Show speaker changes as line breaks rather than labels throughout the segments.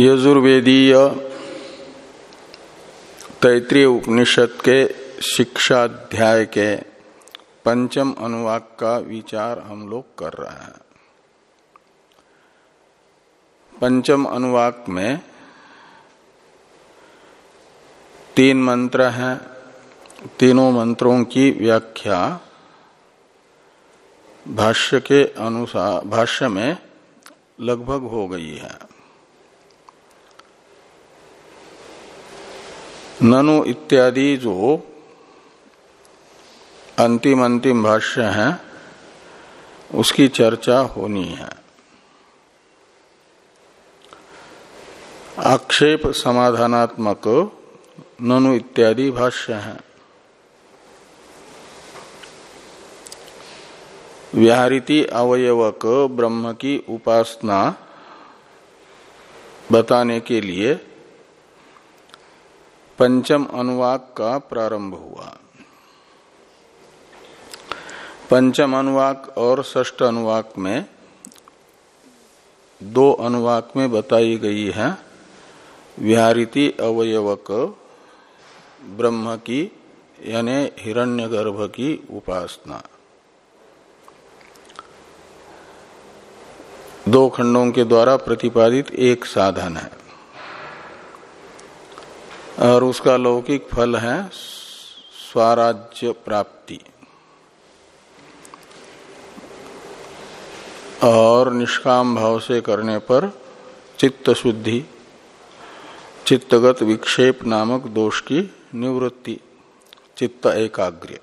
यजुर्वेदीय तैतृय उपनिषद के शिक्षाध्याय के पंचम अनुवाक का विचार हम लोग कर रहे हैं। पंचम अनुवाक में तीन मंत्र हैं। तीनों मंत्रों की व्याख्या भाष्य के अनुसार भाष्य में लगभग हो गई है। ननु इत्यादि जो अंतिम अंतिम भाष्य है, उसकी चर्चा होनी है। आक्षेप समाधानात्मक ननु इत्यादि भाष्य है। व्याहृति अवयवक ब्रह्म की उपासना बताने के लिए पंचम अनुवाक का प्रारंभ हुआ। पंचम अनुवाक और ष्ठ अनुवाक में दो अनुवाक में बताई गई है, विहारिति अवयवक, ब्रह्म की, यानी हिरण्यगर्भ की उपासना। दो खंडों के द्वारा प्रतिपादित एक साधन है। और उसका लौकिक फल है स्वराज्य प्राप्ति। और निष्काम भाव से करने पर चित्त शुद्धि, चित्तगत विक्षेप नामक दोष की निवृत्ति, चित्त एकाग्र।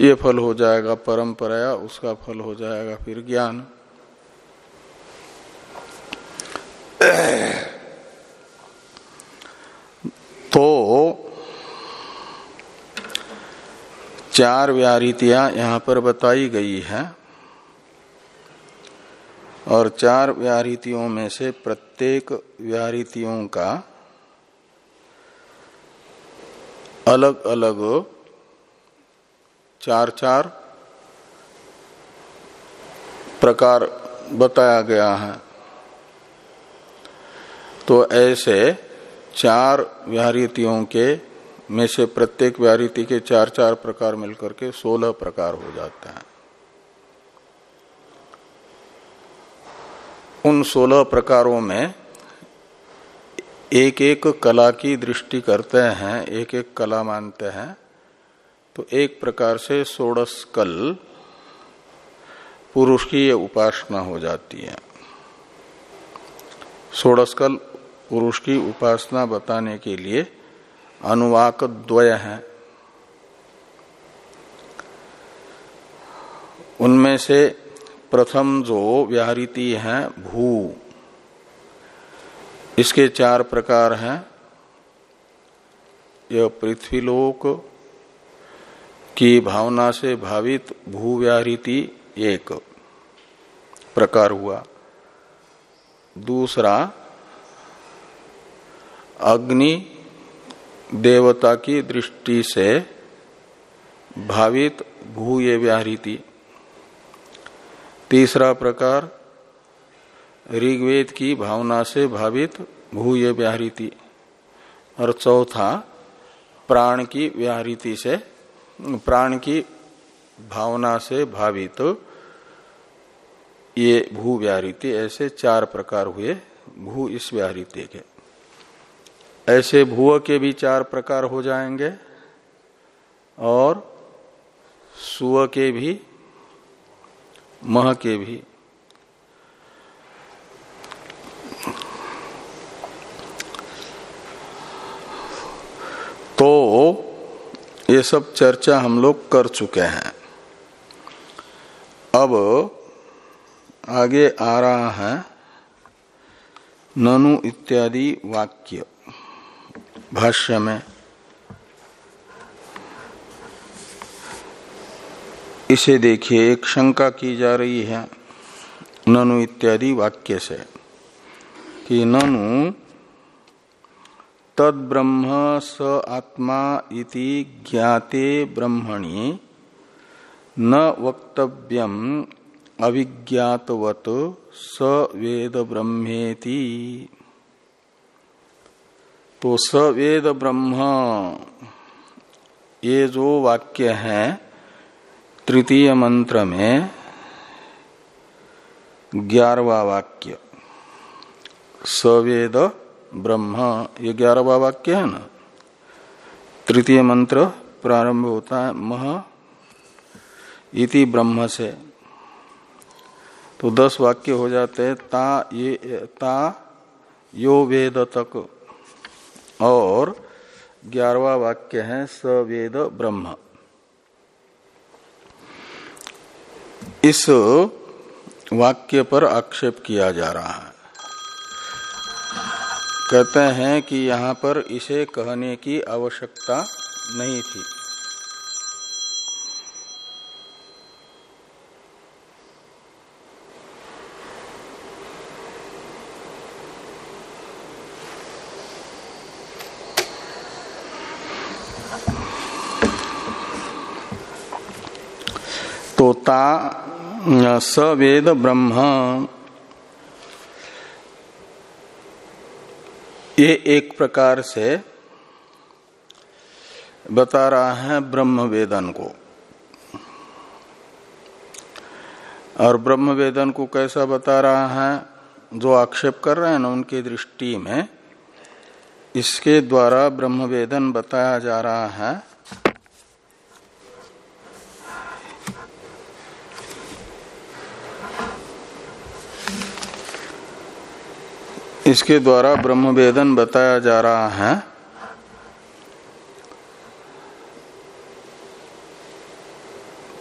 ये फल हो जाएगा परंपराया, उसका फल हो जाएगा फिर ज्ञान तो चार व्यारीतियाँ यहाँ पर बताई गई है और चार व्यारीतियों में से प्रत्येक व्यारीतियों का अलग अलग चार चार प्रकार बताया गया है। तो ऐसे चार व्याहृतियों के में से प्रत्येक व्याहृति के चार चार प्रकार मिलकर के सोलह प्रकार हो जाते हैं। उन सोलह प्रकारों में एक एक कला की दृष्टि करते हैं एक एक कला मानते हैं तो एक प्रकार से सोडस कल पुरुष की उपासना हो जाती है। सोडस्कल पुरुष की उपासना बताने के लिए अनुवाक द्वय है उनमें से प्रथम जो व्याहृति है, भू। इसके चार प्रकार हैं। यह पृथ्वीलोक की भावना से भावित भू व्याहृति एक प्रकार हुआ। दूसरा अग्नि देवता की दृष्टि से भावित भूय व्याहृति। तीसरा प्रकार, ऋग्वेद की भावना से भावित भूय व्याहृति। और चौथा, प्राण की व्याहृति से, प्राण की भावना से भावित ये भू व्याहृति। ऐसे चार प्रकार हुए भू इस व्याहृति के। ऐसे भूव के भी चार प्रकार हो जाएँगे और सुव के भी, मह के भी। तो ये सब चर्चा हम लोग कर चुके हैं। अब आगे आ रहा है ननु इत्यादि वाक्य। भाष्य में, इसे देखिए, एक शंका की जा रही है, ननु इत्यादि वाक्य से, कि ननु तद ब्रह्म स आत्मा इति ज्ञाते ब्रह्मणि, न वक्तव्यम अविज्ञातवत स वेद ब्रह्मेति तो सवेद ब्रह्म ये जो वाक्य है, तृतीय मंत्र में, ग्यारहवा वाक्य। सवेद ब्रह्म ये ग्यारहवा वाक्य है ना? तृतीय मंत्र प्रारंभ होता है, मह इति ब्रह्म से। तो दस वाक्य हो जाते हैं, ता ये, ता यो वेद तक। और ग्यारहवा वाक्य है, सवेद ब्रह्म। इस वाक्य पर आक्षेप किया जा रहा है। कहते हैं कि यहाँ पर इसे कहने की आवश्यकता नहीं थी। तोता सवेद ब्रह्म। ये एक प्रकार से बता रहा है ब्रह्म वेदन को। और ब्रह्म वेदन को कैसा बता रहा है? जो आक्षेप कर रहे हैं ना उनकी दृष्टि में, इसके द्वारा ब्रह्म वेदन बताया जा रहा है। इसके द्वारा ब्रह्म वेदन बताया जा रहा है?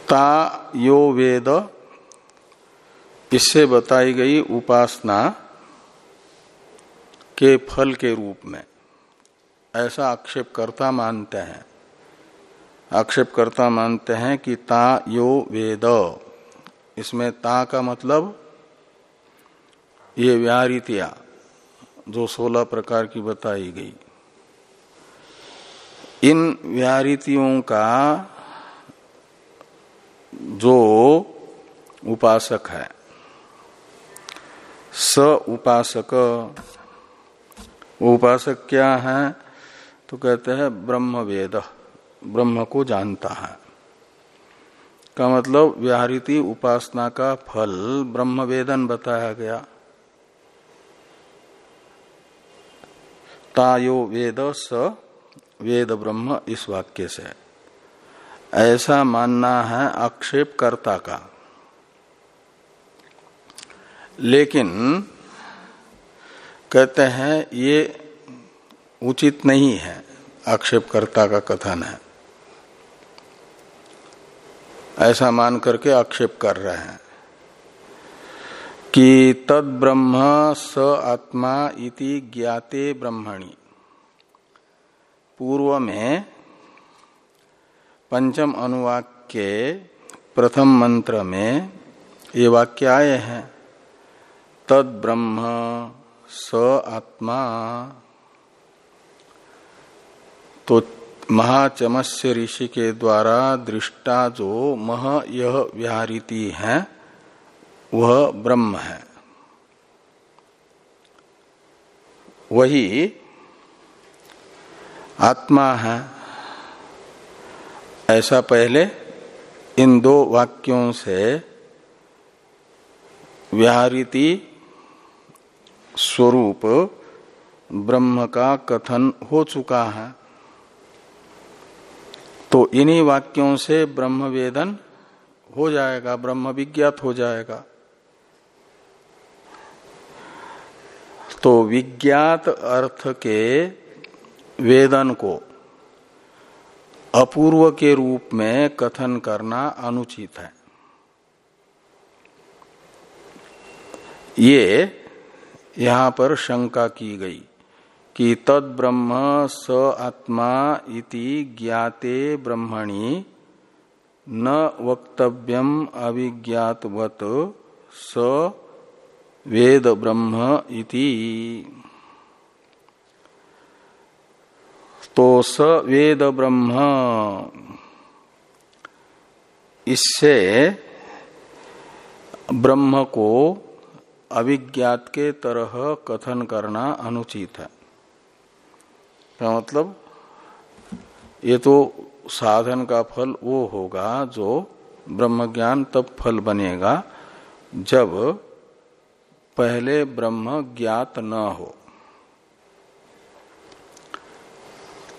ता यो वेद, इससे बताई गई उपासना के फल के रूप में। ऐसा आक्षेपकर्ता मानते हैं। आक्षेपकर्ता मानते हैं कि ता यो वेद। इसमें ता का मतलब ये व्यारितिया। जो सोलह प्रकार की बताई गई। इन व्यारितियों का जो उपासक है, स उपासक उपासक क्या है? तो कहते हैं ब्रह्म वेद ब्रह्म को जानता है। का मतलब व्याहृति उपासना का फल ब्रह्म वेदन बताया गया। तायो वेद स वेद ब्रह्म इस वाक्य से। ऐसा मानना है आक्षेपकर्ता का। लेकिन कहते हैं, ये उचित नहीं है आक्षेपकर्ता का कथन है। ऐसा मान करके आक्षेप कर रहे हैं। कि तद ब्रह्म स आत्मा इति ज्ञाते ब्रह्मणि। पूर्व में पंचम अनुवाक के प्रथम मंत्र में ये वाक्य आए हैं तद ब्रह्म स आत्मा। तो महाचमस्य ऋषि के द्वारा दृष्टा जो मह यह व्याहृति है वह ब्रह्म है। वही आत्मा है। ऐसा पहले इन दो वाक्यों से व्याहृति स्वरूप ब्रह्म का कथन हो चुका है। तो इन्हीं वाक्यों से ब्रह्म वेदन हो जाएगा, ब्रह्म विज्ञात हो जाएगा। तो विज्ञात अर्थ के वेदन को अपूर्व के रूप में कथन करना अनुचित है। ये यहाँ पर शंका की गई कि तद ब्रह्म स आत्मा इति ज्ञाते ब्रह्मणि न वक्तव्यम अभिज्ञातवत स वेद ब्रह्म इति। तो स वेद ब्रह्म। इससे ब्रह्म को अभिज्ञात के तरह कथन करना अनुचित है। क्या मतलब? ये तो साधन का फल वो होगा जो ब्रह्म ज्ञान तब फल बनेगा जब पहले ब्रह्म ज्ञात न हो।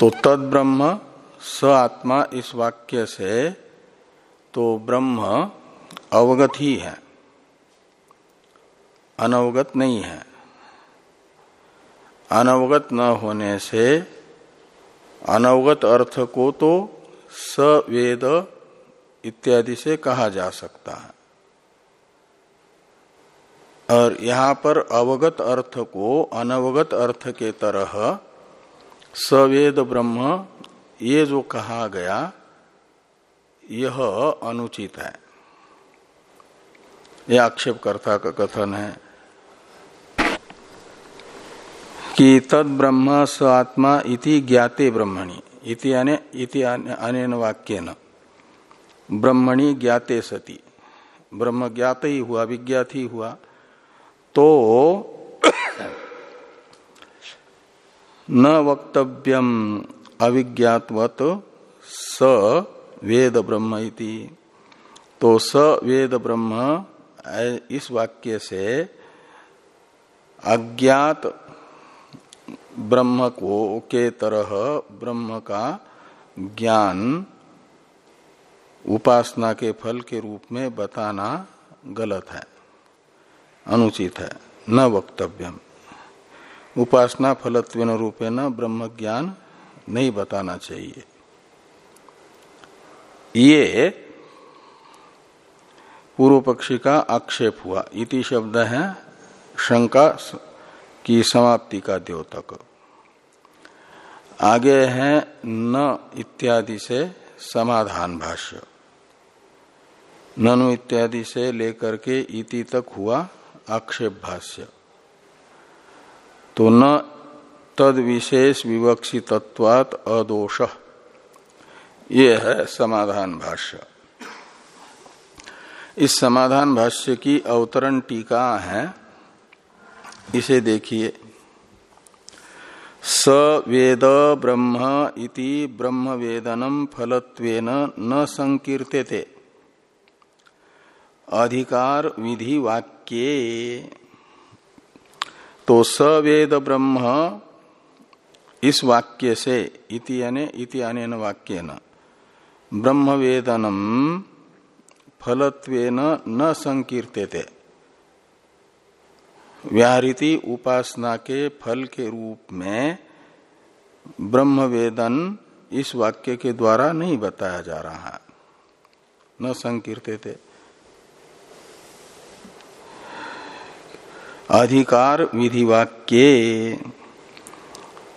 तो तद ब्रह्म स आत्मा इस वाक्य से तो ब्रह्म अवगत ही है। अनवगत नहीं है। अनवगत न होने से अनवगत अर्थ को तो सवेद इत्यादि से कहा जा सकता है। और यहाँ पर अवगत अर्थ को अनवगत अर्थ के तरह सवेद ब्रह्म, ये जो कहा गया, यह अनुचित है। यह आक्षेपकर्ता का कथन है कि तद ब्रह्म स आत्मा इति ज्ञाते ब्रह्मणि, इति अनेन वाक्य न ब्रह्मणि ज्ञाते सती। ब्रह्म ज्ञात ही हुआ, विज्ञात ही हुआ। तो न वक्तव्यम अविज्ञातवत स वेद ब्रह्म इति। तो स वेद ब्रह्म इस वाक्य से अज्ञात ब्रह्म को, के तरह ब्रह्म का ज्ञान उपासना के फल के रूप में बताना गलत है। अनुचित है, न वक्तव्यम। उपासना फलत्व रूपे न ब्रह्म ज्ञान नहीं बताना चाहिए। ये पूर्व पक्षी का आक्षेप हुआ। इति शब्द है शंका की समाप्ति का द्योतक। आगे है न इत्यादि से समाधान भाष्य। ननु इत्यादि से लेकर के इति तक हुआ। आक्षेप भाष्य तो न तद विशेष विवक्षितत्वात अदोष। ये है समाधान भाष्य। इस समाधान भाष्य की अवतरण टीका है। इसे देखिए। स वेद ब्रह्म इति ब्रह्म वेदनम फलत्वेन न संकीर्त्यते। अधिकार विधि वाक्य। तो सवेद ब्रह्म इस वाक्य से, इति इति वाक्य न ब्रह्म वेदनम फलत्वेन न संकीर्त्यते व्याहृति उपासना के फल के रूप में ब्रह्म वेदन इस वाक्य के द्वारा नहीं बताया जा रहा। न संकीर्त्यते अधिकार विधि वाक्य,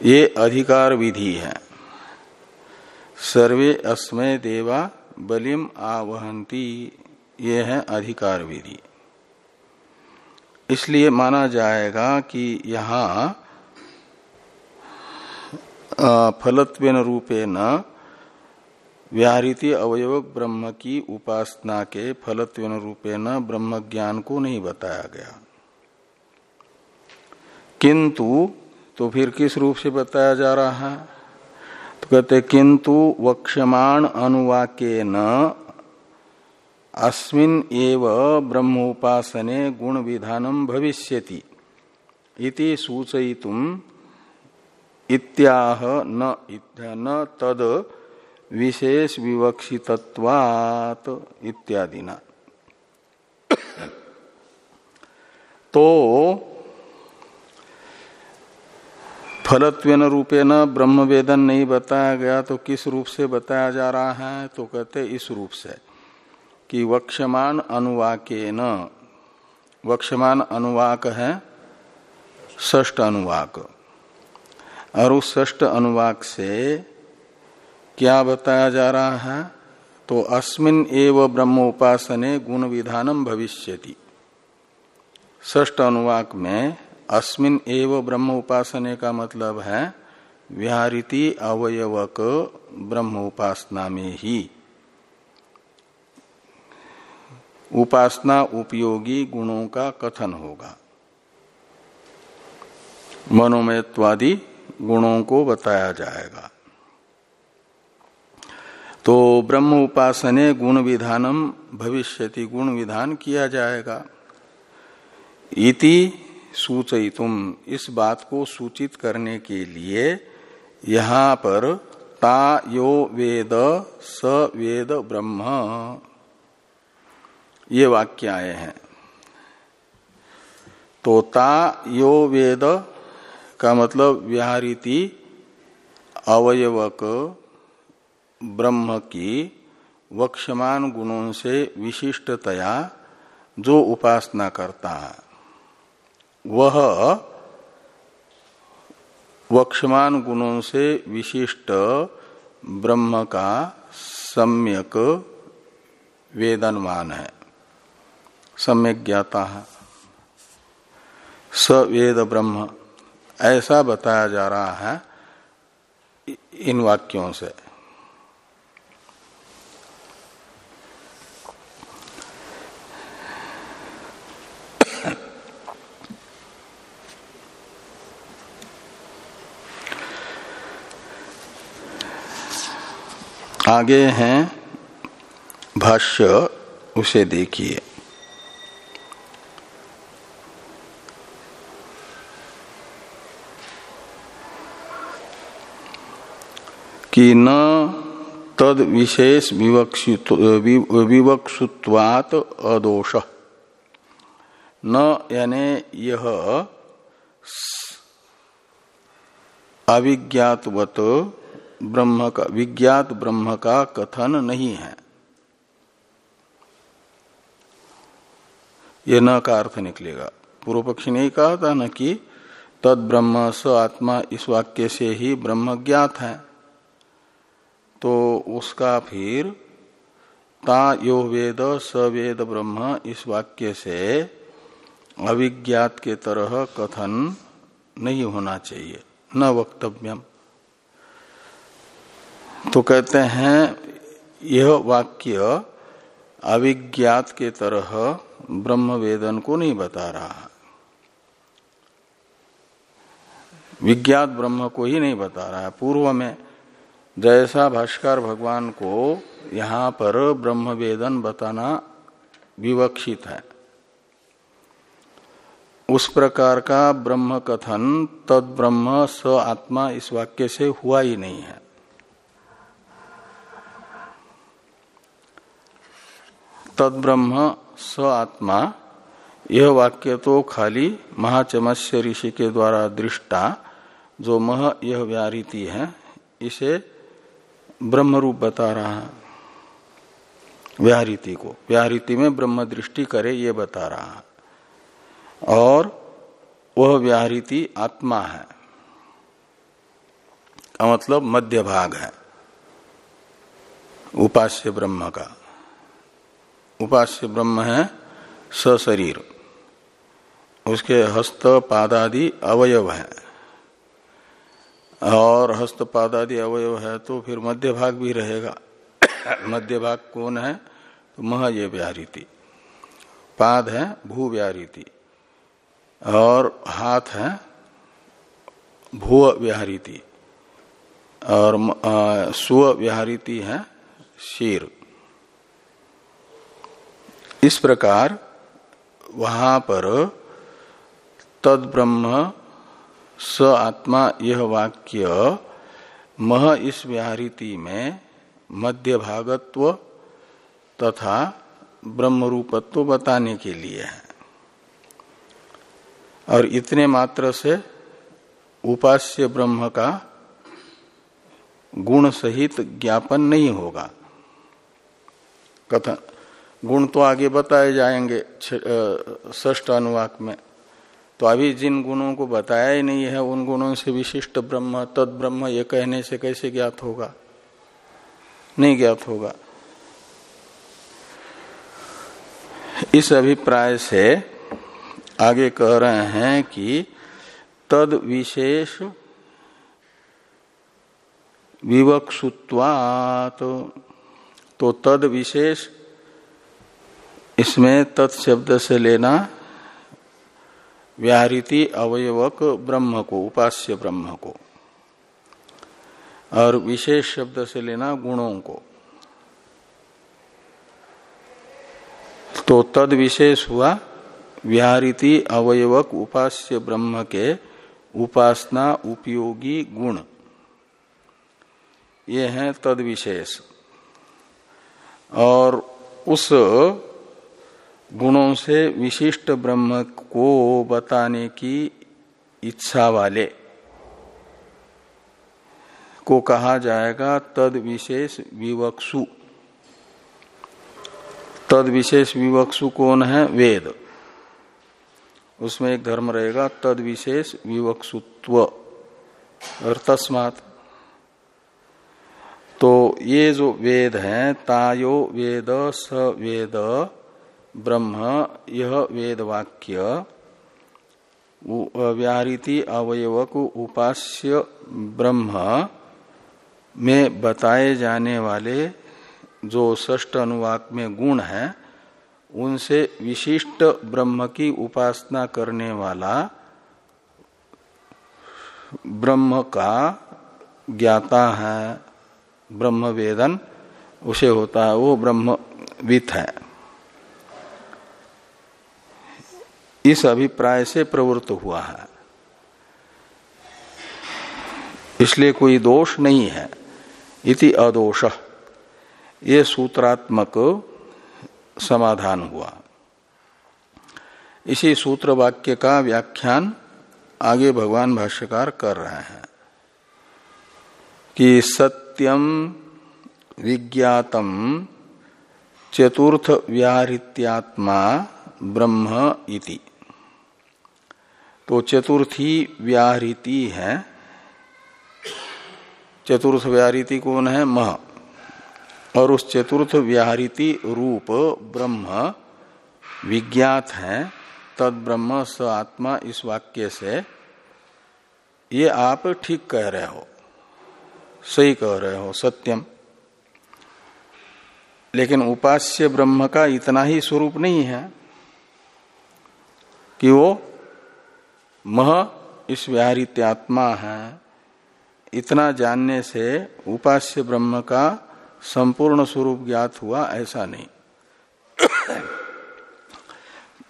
ये अधिकार विधि है। सर्वे अस्मय देवा बलिम आवहंती ये है अधिकार विधि। इसलिए माना जाएगा कि यहाँ फलत्वेन रूपे न व्याहृति अवयव ब्रह्म की उपासना के फलत्वेन रूपे न ब्रह्म ज्ञान को नहीं बताया गया। किंतु तो फिर किस रूप से बताया जा रहा है? तो कहते, किंतु वक्षमाण अनुवाक्य न अस्मिन एव ब्रह्मोपासने गुण विधानम भविष्यति इति सूचयितुम इत्याह न न तद विशेष विवक्षितत्वात् इत्यादि न तो फलत्वेन न ब्रह्म वेदन नहीं बताया गया तो किस रूप से बताया जा रहा है? तो कहते इस रूप से कि वक्षमान अनुवाके न वक्षमान अनुवाक है ष्ट अनुवाक। और उस ष्ट अनुवाक से क्या बताया जा रहा है? तो अस्मिन एव ब्रह्म उपासने गुण विधानम भविष्यति। ष्ट अनुवाक में अस्मिन एव ब्रह्म उपासने का मतलब है व्याहृति अवयवक ब्रह्म उपासना में ही। उपासना उपयोगी गुणों का कथन होगा। मनोमयत्वादि गुणों को बताया जाएगा। तो ब्रह्म उपासने गुण विधानम, भविष्यति गुण विधान किया जाएगा। इति सूचयितुम इस बात को सूचित करने के लिए यहाँ पर ता यो वेद स वेद ब्रह्म। ये वाक्य आए हैं। तो ता यो वेद का मतलब व्याहरीति अवयवक ब्रह्म की वक्षमान गुणों से विशिष्टतया जो उपासना करता है। वह वक्षमान गुणों से विशिष्ट ब्रह्म का सम्यक वेदनवान है। सम्यक ज्ञाता है। सवेद ब्रह्म। ऐसा बताया जा रहा है इन वाक्यों से। आगे हैं। भाष्य, उसे देखिए। कि न तद विशेष विवक्षुत्वात अदोष। न यानी यह अविज्ञातवत ब्रह्म का, विज्ञात ब्रह्म का कथन नहीं है। यह न का अर्थ निकलेगा। पूर्व पक्षी ने कहा था न कि तद ब्रह्म स आत्मा इस वाक्य से ही ब्रह्म ज्ञात है। तो उसका फिर ता यो वेद स वेद ब्रह्म इस वाक्य से अविज्ञात के तरह कथन नहीं होना चाहिए। न वक्तव्यम। तो कहते हैं, यह वाक्य अविज्ञात के तरह ब्रह्म वेदन को नहीं बता रहा विज्ञात ब्रह्म को ही नहीं बता रहा है। पूर्व में जैसा भाष्कर भगवान को यहाँ पर ब्रह्म वेदन बताना विवक्षित है। उस प्रकार का ब्रह्म कथन तद ब्रह्म स आत्मा इस वाक्य से हुआ ही नहीं है। तद ब्रह्म स आत्मा यह वाक्य तो खाली महाचमस्य ऋषि के द्वारा दृष्टा, जो मह यह व्यारीति है, इसे ब्रह्म रूप बता रहा है। व्याहरीति को व्याहरीति में ब्रह्म दृष्टि करे, ये बता रहा है। और वह व्याहरीति आत्मा है। का मतलब मध्य भाग है। उपास्य ब्रह्म का। उपास्य ब्रह्म है सशरीर। उसके हस्त पादादि अवयव है। और हस्त पादादि अवयव है तो फिर मध्य भाग भी रहेगा। मध्य भाग कौन है? तो मह ये व्याहरीति पाद है, भू व्याहरीति और हाथ है, भू व्याहरीति और स्व है, शीर। इस प्रकार वहाँ पर तद ब्रह्म स आत्मा यह वाक्य मह इस व्याहृति में मध्य भागत्व तथा ब्रह्म रूपत्व बताने के लिए है। और इतने मात्र से उपास्य ब्रह्म का गुण सहित ज्ञापन नहीं होगा। कथन गुण तो आगे बताए जाएँगे ष्ट अनुवाक में। तो अभी जिन गुणों को बताया ही नहीं है, उन गुणों से विशिष्ट ब्रह्म, तद ब्रह्म, ये कहने से कैसे ज्ञात होगा? नहीं ज्ञात होगा। इस अभिप्राय से आगे कह रहे हैं कि तद विशेष विवक्षुत्वात। तो तद विशेष इसमें तत्शब्द से लेना व्याहृति अवयवक ब्रह्म को, उपास्य ब्रह्म को। और विशेष शब्द से लेना गुणों को। तो तद विशेष हुआ व्याहृति अवयवक उपास्य ब्रह्म के उपासना उपयोगी गुण। ये हैं तद विशेष। और उस गुणों से विशिष्ट ब्रह्म को बताने की इच्छा वाले को कहा जाएगा तद विशेष विवक्षु। तद विशेष विवक्षु कौन है? वेद। उसमें एक धर्म रहेगा तद विशेष विवक्षुत्व। और तस्मात तो ये जो वेद है, तायो वेद स वेद ब्रह्म, यह वेद वाक्य व्याहृति अवयवक उपास्य ब्रह्म में बताए जाने वाले जो ष्ट अनुवाक में गुण है, उनसे विशिष्ट ब्रह्म की उपासना करने वाला ब्रह्म का ज्ञाता है ब्रह्म वेदन उसे होता है वो ब्रह्मवित है। इस अभिप्राय से प्रवृत्त हुआ है। इसलिए कोई दोष नहीं है। इति अदोष। ये सूत्रात्मक समाधान हुआ। इसी सूत्र वाक्य का व्याख्यान आगे भगवान भाष्यकार कर रहे हैं कि सत्यम विज्ञातम चतुर्थ व्याहृत्यात्मा ब्रह्म इति। तो चतुर्थी व्याहृति है। चतुर्थ व्याहृति कौन है? मह। और उस चतुर्थ व्याहृति रूप ब्रह्म विज्ञात है। तद ब्रह्म स आत्मा इस वाक्य से। ये आप ठीक कह रहे हो। सही कह रहे हो, सत्यम। लेकिन उपास्य ब्रह्म का इतना ही स्वरूप नहीं है कि वो मह इस व्याहृत्यात्मा है। इतना जानने से उपास्य ब्रह्म का संपूर्ण स्वरूप ज्ञात हुआ, ऐसा नहीं।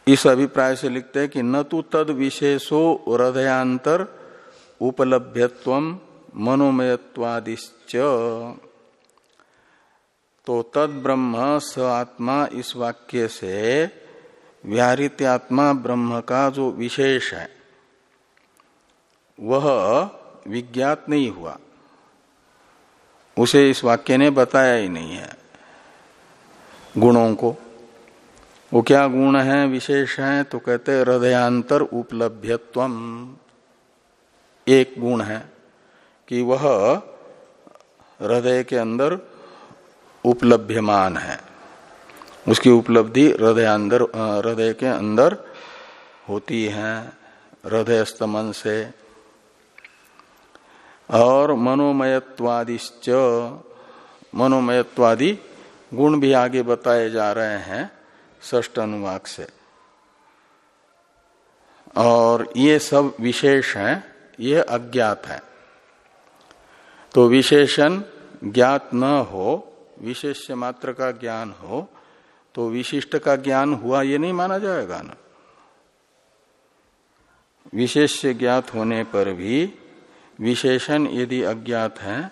इस अभिप्राय से लिखते हैं कि न तो तद विशेषो हृदयांतर उपलभ्यत्व मनोमयत्वादिश्च। तो तद ब्रह्म स आत्मा इस वाक्य से व्याहृत्यात्मा ब्रह्म का जो विशेष है। वह विज्ञात नहीं हुआ। उसे इस वाक्य ने बताया ही नहीं है गुणों को। वो क्या गुण है, विशेष है? तो कहते हृदयांतर उपलब्धत्व एक गुण है कि वह हृदय के अंदर उपलभ्यमान है। उसकी उपलब्धि हृदयांतर हृदय के अंदर होती है हृदय स्तमन से। और मनोमयत्वादिश्च, मनोमयत्वादि गुण भी आगे बताए जा रहे हैं ष्ट अनुवाक से। और ये सब विशेष हैं, ये अज्ञात है। तो विशेषण ज्ञात न हो विशेष मात्र का ज्ञान हो तो विशिष्ट का ज्ञान हुआ ये नहीं माना जाएगा ना। विशेष ज्ञात होने पर भी विशेषण यदि अज्ञात है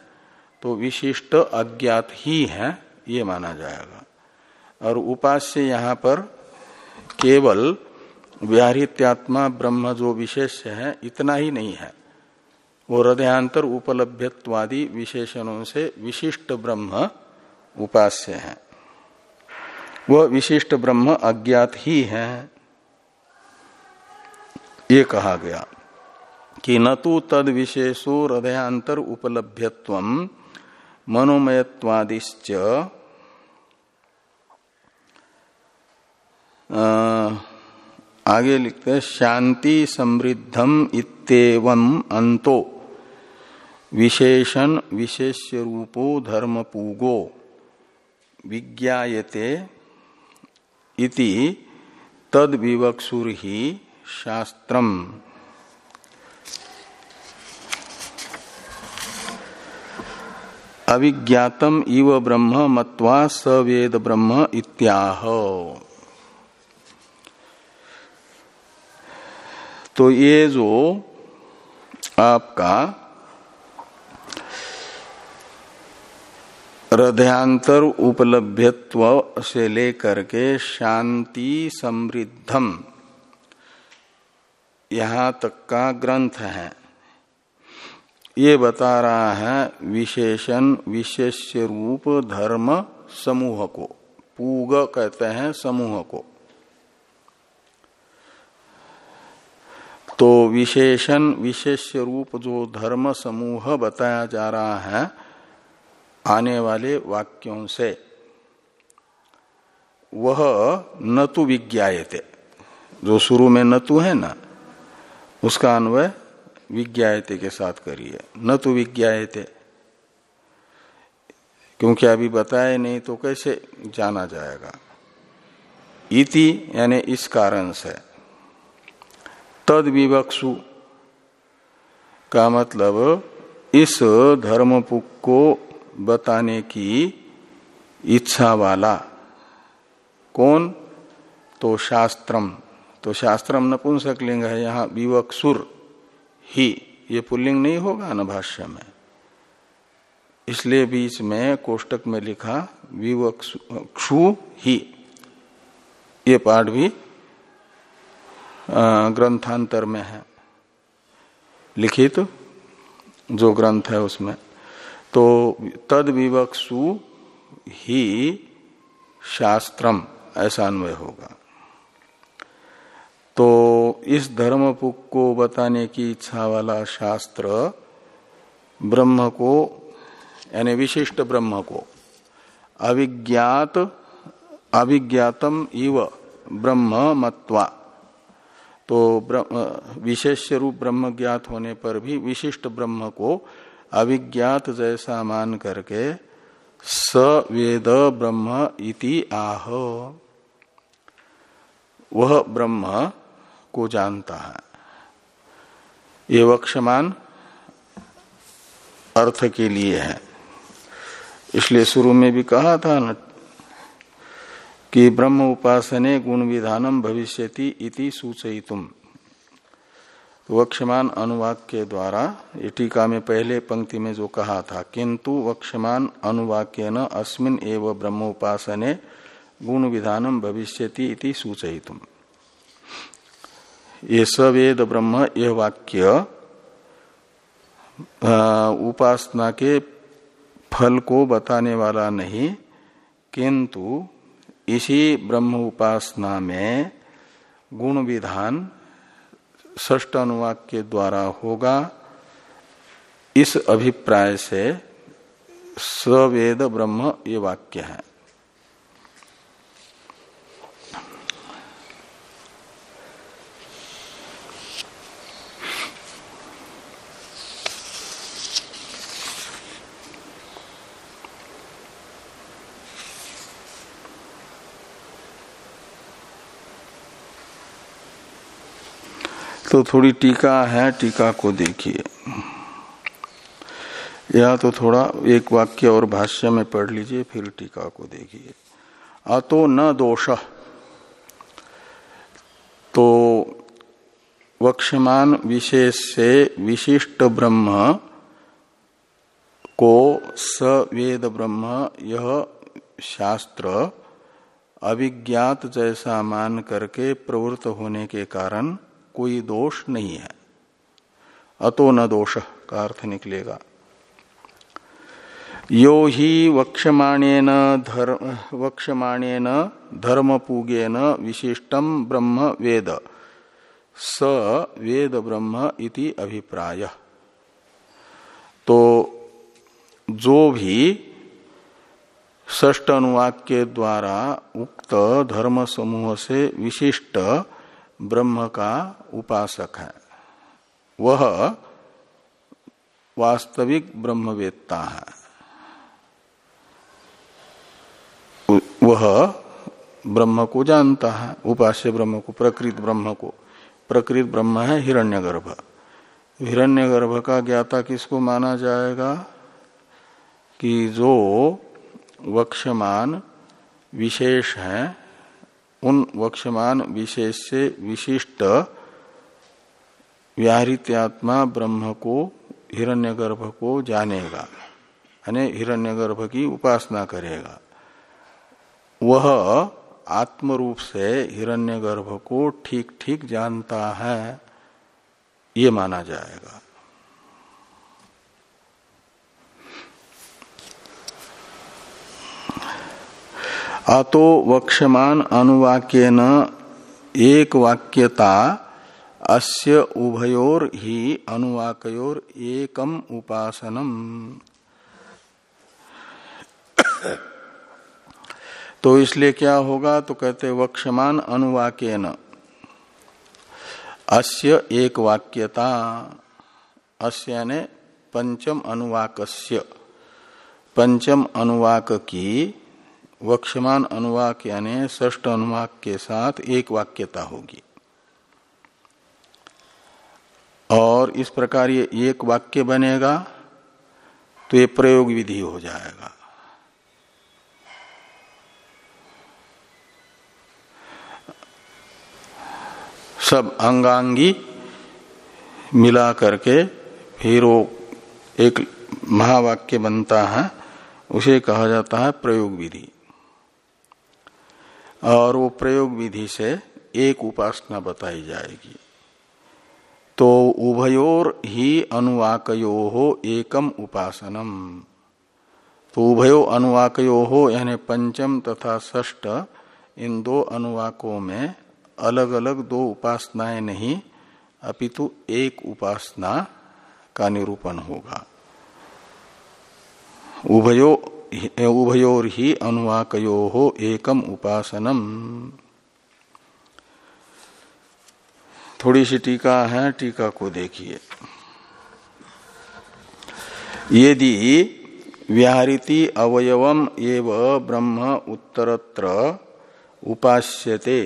तो विशिष्ट अज्ञात ही है, ये माना जाएगा। और उपास्य यहाँ पर केवल व्याहृत्यात्मा ब्रह्म जो विशेष है, इतना ही नहीं है। वो हृदयांतर उपलब्धत्वादि विशेषणों से विशिष्ट ब्रह्म उपास्य है। वह विशिष्ट ब्रह्म अज्ञात ही है, ये कहा गया। कि न तो तद विशेषो हृदयांतर उपलभ्यत्व मनोमयत्वादिश्च आगे लिखते शांति समृद्धम इतम अंतो विशेषण विशेष्य रूपो धर्म पूगो विज्ञायते इति तद विवक्षुर ही अविज्ञातम इव ब्रह्म मत्वा सवेद ब्रह्म इत्याह। तो ये जो आपका हृदयांतर उपलभ्यत्व से लेकर के शांति समृद्धम, यहाँ तक का ग्रंथ है। ये बता रहा है विशेषण विशेष रूप धर्म समूह को। पूग कहते हैं समूह को। तो विशेषण विशेष रूप जो धर्म समूह बताया जा रहा है, आने वाले वाक्यों से, वह नतु तो विज्ञाते जो शुरू में न तो है ना, उसका अन्वय विज्ञाते के साथ करिए। न तो विज्ञाते क्योंकि अभी बताए नहीं तो कैसे जाना जाएगा? इति यानी इस कारण से। तद विवक्षु का मतलब इस धर्मपुक को बताने की इच्छा वाला। कौन? तो शास्त्रम। तो शास्त्रम नपुंसक लिंग है यहाँ विवक्षुर। ही, ये पुल्लिंग नहीं होगा न भाष्य में। इसलिए बीच में कोष्टक में लिखा, विवक्षु ही। ये पाठ भी ग्रंथांतर में है। लिखित तो जो ग्रंथ है उसमें। तो तद विवक्षु ही शास्त्रम, ऐसा अन्वय होगा। तो इस धर्मपुक को बताने की इच्छा वाला शास्त्र ब्रह्म को, यानी विशिष्ट ब्रह्म को, अविज्ञात, अविज्ञातम इव ब्रह्म मत्वा। तो विशेष रूप ब्रह्म ज्ञात होने पर भी विशिष्ट ब्रह्म को अविज्ञात जैसा मान करके स वेद ब्रह्म इति आह। वह ब्रह्म को जानता है। ये वक्षमान अर्थ के लिए है। इसलिए शुरू में भी कहा था न कि ब्रह्म उपासने गुण विधानम भविष्यति इति सूचयितुम। वक्षमान अनुवाक के द्वारा ये टीका में पहले पंक्ति में जो कहा था, किंतु वक्षमान अनुवाक्य न, अस्मिन एव ब्रह्म उपासने गुण विधानम भविष्यति इति सूचयितुम। ये सवेद ब्रह्म यह वाक्य उपासना के फल को बताने वाला नहीं, किंतु इसी ब्रह्म उपासना में गुण विधान ष्ट अनुवाक के द्वारा होगा। इस अभिप्राय से सवेद ब्रह्म ये वाक्य है। तो थोड़ी टीका है, टीका को देखिए। या तो थोड़ा एक वाक्य और भाष्य में पढ़ लीजिए, फिर टीका को देखिए। अतो न दोष। तो वक्षमान विशेष से विशिष्ट ब्रह्म को सवेद ब्रह्म, यह शास्त्र अभिज्ञात जैसा मान करके प्रवृत्त होने के कारण कोई दोष नहीं है। अतो न दोष का अर्थ निकलेगा। यो ही वक्षमाणेन धर्म वक्षमाणेन धर्मपूगेन विशिष्टम ब्रह्म वेद। स वेद ब्रह्म इति अभिप्राय। तो जो भी ष्ट अनुवाक के द्वारा उक्त धर्म समूह से विशिष्ट ब्रह्म का उपासक है। वह वास्तविक ब्रह्मवेत्ता है। वह ब्रह्म को जानता है, उपास्य ब्रह्म को, प्रकृत ब्रह्म को। प्रकृत ब्रह्म है हिरण्यगर्भ। हिरण्यगर्भ का ज्ञाता किसको माना जाएगा? कि जो वक्षमान, विशेष है उन वक्षमान विशेष से विशिष्ट व्याहृत्यात्मा ब्रह्म को, हिरण्यगर्भ को जानेगा, यानी हिरण्यगर्भ की उपासना करेगा। वह आत्म रूप से हिरण्यगर्भ को ठीक ठीक जानता है, ये माना जाएगा। अतो वक्षमान अनुवाक्य न एक वाक्यता अस्य उभयोर ही अनुवाकयोर एकम उपासनम। तो इसलिए क्या होगा? तो कहते वक्षमान अनुवाक्य न अस्य एक वाक्यता अस्य ने पंचम अनुवाकस्य, पंचम अनुवाक की वक्षमान अनुवाक यानी ष्ठ अनुवाक के साथ एक वाक्यता होगी। और इस प्रकार ये एक वाक्य बनेगा तो ये प्रयोग विधि हो जाएगा। सब अंगांगी मिला करके फिर वो एक महावाक्य बनता है, उसे कहा जाता है प्रयोग विधि। और वो प्रयोग विधि से एक उपासना बताई जाएगी। तो उभयोर ही अनुवाकयो हो एकम उपासनम। तो उभयो अनुवाकयो हो यानी पंचम तथा ष्ट इन दो अनुवाकों में अलग अलग दो उपासनाएँ नहीं, अपितु एक उपासना का निरूपण होगा। उभयो उभयोर ही अनुवाकयो हो एकम उपासनम। थोड़ी सी टीका है, टीका को देखिए। यदि व्याहृति अवयवम एव ब्रह्म उत्तरत्र उपास्यते,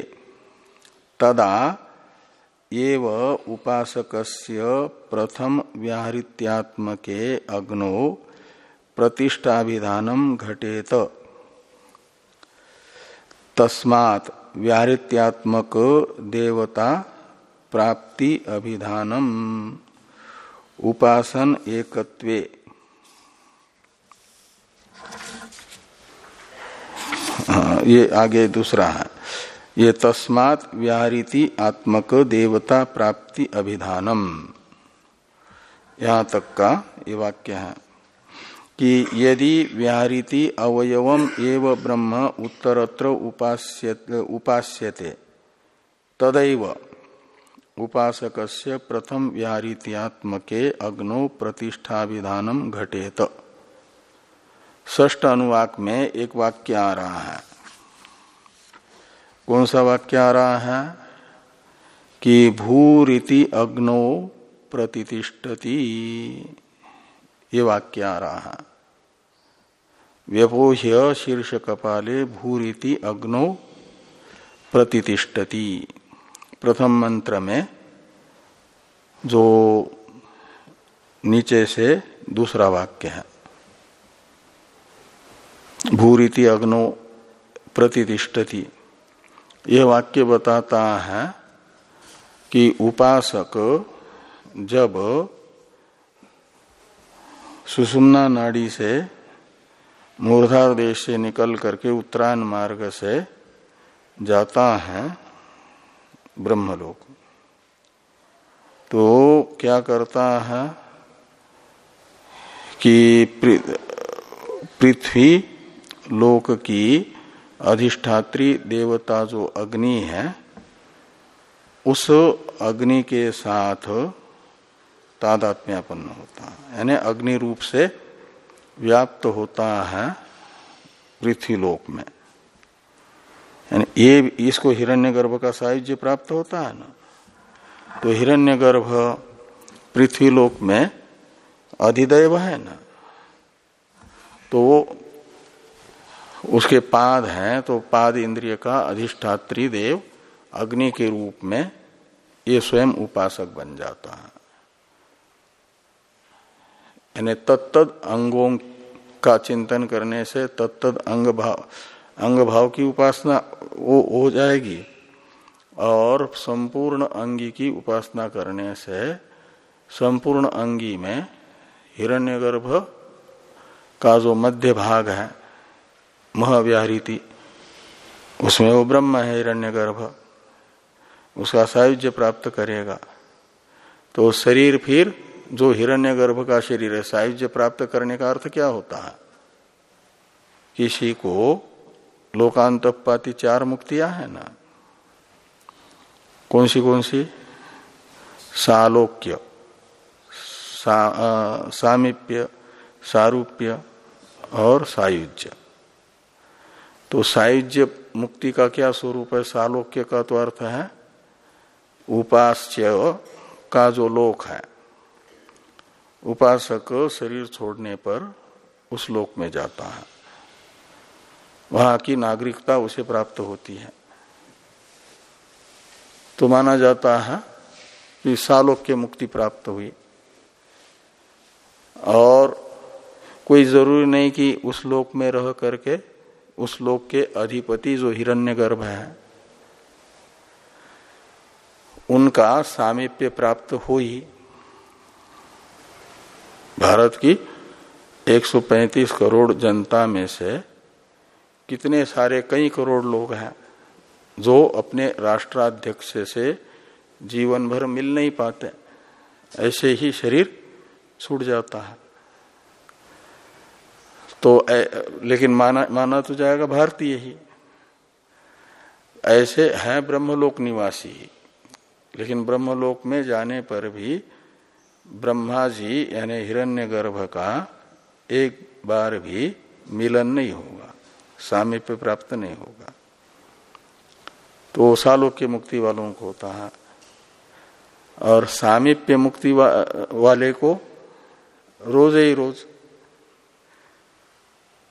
तदा एव उपासकस्य प्रथम व्याहृत्यात्मके अग्नो प्रतिष्ठाभिधानम घटेत। तस्मात् व्याहृत्यात्मक देवता प्राप्ति अभिधानम। उपासन एकत्वे। हाँ, ये आगे दूसरा है। ये तस्मात् व्याहृति आत्मक देवता प्राप्ति अभिधानम। यहाँ तक का ये वाक्य है। कि यदि व्याहृति अवयवम एव ब्रह्म उत्तरत्र उपास्यते तदैव उपासक प्रथम व्याहृत्यात्मके अग्नो प्रतिष्ठा विधानम घटेत। ष्ट अनुवाक में एक वाक्य आ रहा है। कौन सा वाक्य आ रहा है? कि भूरिति अग्नो प्रतिष्ठती। ये वाक्य आ रहा है। व्यपोह्य शीर्ष कपाले भूरीति अग्नो प्रतिष्ठती प्रथम मंत्र में जो नीचे से दूसरा वाक्य है। भूरीति अग्नो प्रतिष्ठती यह वाक्य बताता है कि उपासक जब सुषुम्ना नाड़ी से मूर्धार देश से निकल करके उत्तरायण मार्ग से जाता है ब्रह्मलोक। तो क्या करता है कि पृथ्वी लोक की अधिष्ठात्री देवता जो अग्नि है, उस अग्नि के साथ तादात्म्यापन्न होता है। यानी अग्नि रूप से व्याप्त होता है पृथ्वीलोक में। यानी ये इसको हिरण्यगर्भ का सायुज्य प्राप्त होता है ना। तो हिरण्यगर्भ पृथ्वीलोक में अधिदैव है ना। तो वो उसके पाद हैं तो पाद इंद्रिय का अधिष्ठात्री देव अग्नि के रूप में ये स्वयं उपासक बन जाता है। यानी तत्त अंगों का चिंतन करने से तत्त अंग भाव अंग भाव की उपासना वो हो जाएगी और संपूर्ण अंगी की उपासना करने से संपूर्ण अंगी में हिरण्यगर्भ का जो मध्य भाग है, महाव्याहृति, उसमें वो ब्रह्म है हिरण्यगर्भ, उसका सायुज्य प्राप्त करेगा। तो शरीर फिर जो हिरण्य गर्भ का शरीर है सायुज्य प्राप्त करने का अर्थ क्या होता है? किसी को लोकांत पाती चार मुक्तियाँ है ना? कौन सी कौन सी? सालोक्य सा, आ, सामिप्य सारूप्य और सायुज्य। तो सायुज्य मुक्ति का क्या स्वरूप है? सालोक्य का तो अर्थ है उपास्य का जो लोक है। उपासक शरीर छोड़ने पर उस लोक में जाता है। वहाँ की नागरिकता उसे प्राप्त होती है। तो माना जाता है कि सालोक के मुक्ति प्राप्त हुई। और कोई ज़रूरी नहीं कि उस लोक में रह करके उस लोक के अधिपति जो हिरण्यगर्भ है, उनका सामीप्य प्राप्त हो ही। भारत की 135 करोड़ जनता में से कितने सारे कई करोड़ लोग हैं जो अपने राष्ट्राध्यक्ष से जीवन भर मिल नहीं पाते। ऐसे ही शरीर छूट जाता है। तो ए, लेकिन माना माना तो जाएगा भारतीय ही। ऐसे हैं ब्रह्मलोक निवासी। लेकिन ब्रह्मलोक में जाने पर भी ब्रह्मा जी यानी हिरण्यगर्भ का एक बार भी मिलन नहीं होगा सामीप्य प्राप्त नहीं होगा। तो सालों के मुक्ति वालों को होता है। और सामीप्य मुक्ति वा, वाले को रोज ही रोज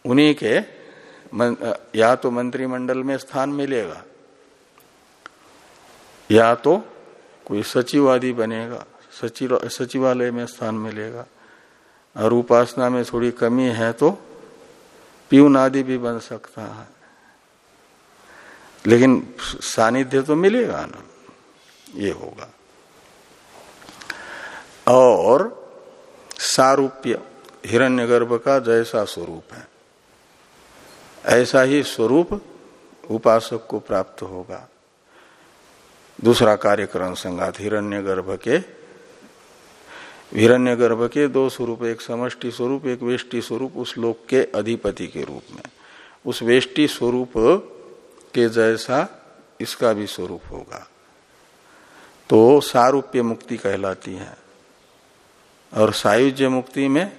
उन्हीं के मन, या तो मंत्रिमंडल में स्थान मिलेगा या तो कोई सचिव आदि बनेगा। सचिव, सचिवालय में स्थान मिलेगा। और उपासना में थोड़ी कमी है तो पीऊन आदि भी बन सकता है। लेकिन सानिध्य तो मिलेगा ना, ये होगा। और सारूप्य, हिरण्यगर्भ का जैसा स्वरूप है, ऐसा ही स्वरूप उपासक को प्राप्त होगा। दूसरा कार्यक्रम संगात, हिरण्यगर्भ के हिरण्यगर्भ के दो स्वरूप, एक समष्टि स्वरूप, एक वेष्टि स्वरूप उस लोक के अधिपति के रूप में। उस वेष्टि स्वरूप के जैसा इसका भी स्वरूप होगा। तो सारूप्य मुक्ति कहलाती है। और सायुज्य मुक्ति में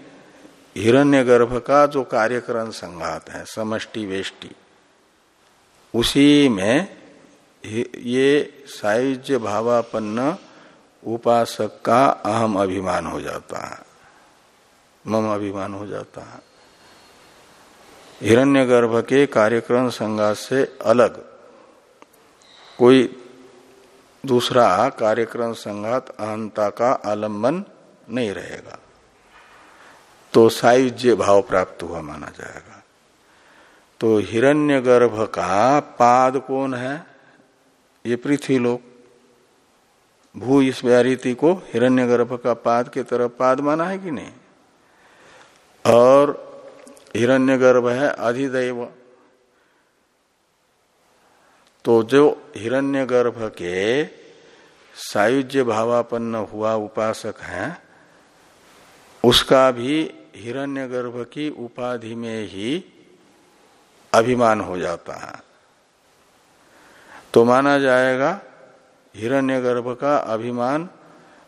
हिरण्यगर्भ का जो कार्यकरण संघात है, समष्टि वेष्टि, उसी में ये सायुज्य भावापन्न उपासक का अहम अभिमान हो जाता है। मम अभिमान हो जाता है। हिरण्यगर्भ के कार्यक्रम संघात से अलग कोई दूसरा कार्यक्रम संघात अहंता का आलंबन नहीं रहेगा। तो सायुज्य भाव प्राप्त हुआ माना जाएगा। तो हिरण्यगर्भ का पाद कौन है? ये पृथ्वी लोक भू इस व्यारीति को हिरण्यगर्भ का पाद के तरफ़ पाद माना है कि नहीं? और हिरण्यगर्भ है अधिदैव। तो जो हिरण्यगर्भ के सायुज्य भावापन्न हुआ उपासक है, उसका भी हिरण्यगर्भ की उपाधि में ही अभिमान हो जाता है। तो माना जाएगा हिरण्यगर्भ का अभिमान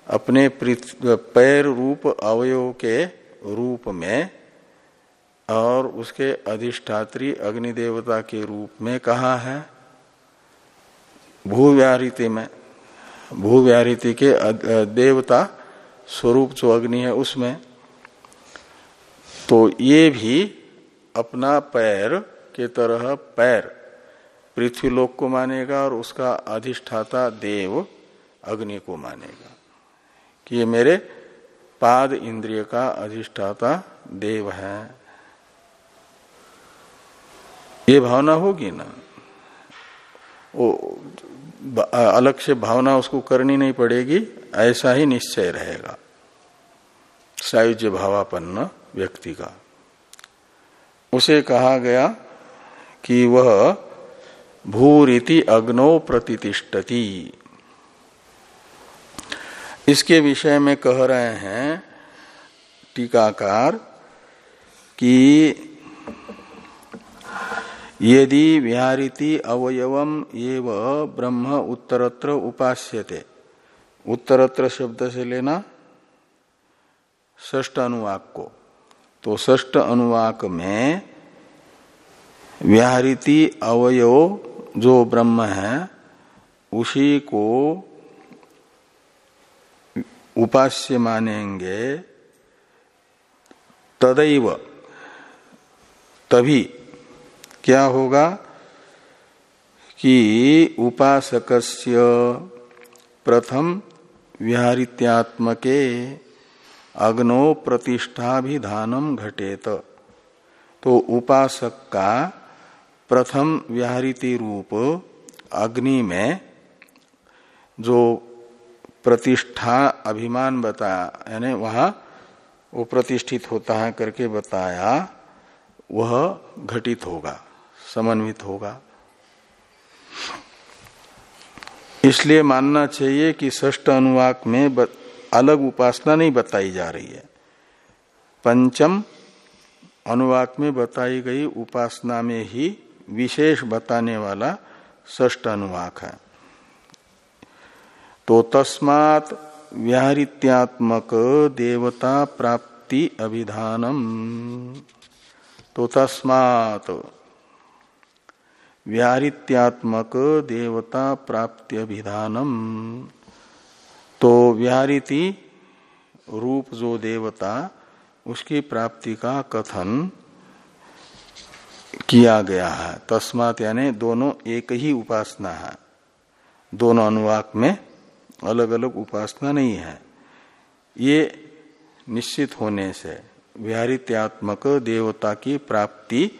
अपने पैर रूप अवयव के रूप में और उसके अधिष्ठात्री अग्निदेवता के रूप में कहा है। भूव्याहृति में, भूव्याहृति के देवता स्वरूप जो अग्नि है उसमें। तो ये भी अपना पैर के तरह पैर पृथ्वीलोक को मानेगा और उसका अधिष्ठाता देव अग्नि को मानेगा। कि ये मेरे पाद इंद्रिय का अधिष्ठाता देव है। ये भावना होगी ना? वो अलग से भावना उसको करनी नहीं पड़ेगी, ऐसा ही निश्चय रहेगा। सायुज्य भावापन्न व्यक्ति का। उसे कहा गया कि वह भूरिति अग्नो प्रतिष्ठती इसके विषय में कह रहे हैं टीकाकार कि यदि विहारिति अवयवम एव ब्रह्म उत्तरत्र उपास्यते। उत्तरत्र शब्द से लेना ष्ट अनुवाक को। तो ष्ट अनुवाक में व्याहृति अवयव जो ब्रह्म है, उसी को उपास्य मानेंगे तदैव। तभी क्या होगा कि उपासकस्य प्रथम विहारित्यात्मके अग्नो प्रतिष्ठाभिधानम घटेत। तो उपासक का प्रथम व्याहृति रूप अग्नि में जो प्रतिष्ठा अभिमान बताया यानी वहाँ वो प्रतिष्ठित होता है करके बताया, वह घटित होगा, समन्वित होगा। इसलिए मानना चाहिए कि ष्ट अनुवाक में अलग उपासना नहीं बताई जा रही है। पंचम अनुवाक में बताई गई उपासना में ही विशेष बताने वाला ष्ट अनुवाक है। तो तस्मात व्याहृत्यात्मक देवता प्राप्ति अभिधानम। तो तस्मात व्याहृत्यात्मक देवता प्राप्ति अभिधानम। तो व्याहृति रूप जो देवता, उसकी प्राप्ति का कथन किया गया है। तस्मात यानी दोनों एक ही उपासना है। दोनों अनुवाक में अलग अलग उपासना नहीं है। ये निश्चित होने से व्याहृत्यात्मक देवता की प्राप्ति,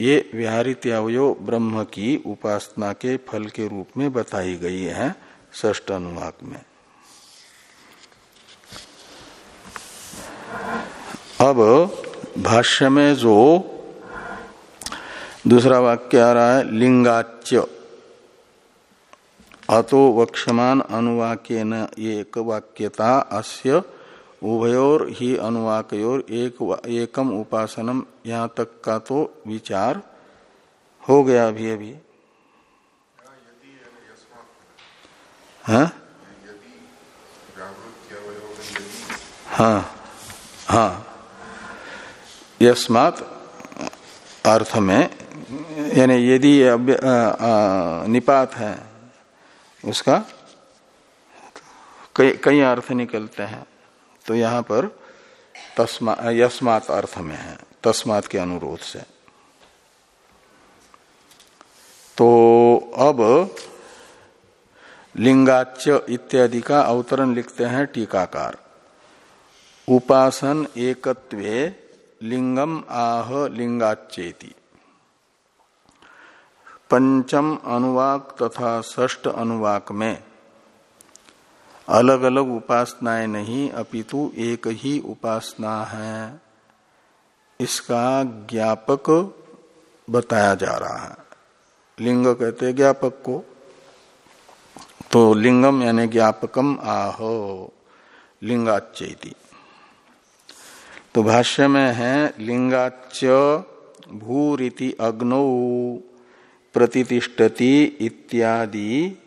ये व्याहृत्यावयो ब्रह्म की उपासना के फल के रूप में बताई गई है ष्ट अनुवाक में। अब भाष्य में जो दूसरा वाक्य आ रहा है, लिंगाच्य। अतो वक्षमान अनुवाक्य न एक वाक्यता अस्य उभयोर ही अनुवाकयोर एक एकम उपासनम, यहाँ तक का तो विचार हो गया अभी अभी। हाँ? हाँ हाँ। यस्मात अर्थ में यानी यदि निपात है, उसका कई अर्थ निकलते हैं। तो यहाँ पर तस्मा, यस्मात अर्थ में है, तस्मात के अनुरोध से। तो अब लिंगाच्य इत्यादि का अवतरण लिखते हैं टीकाकार। उपासन एकत्वे लिंगम आह लिंगाच्येति पंचम अनुवाक तथा षष्ठ अनुवाक में अलग अलग उपासनाएँ नहीं, अपितु एक ही उपासना है। इसका ज्ञापक बताया जा रहा है। लिंग कहते हैं ज्ञापक को। तो लिंगम यानी ज्ञापकम आहो लिंगाच्यति तो भाष्य में है लिंगाच्य भूरिति अग्नौ। प्रतिष्ठति इत्यादि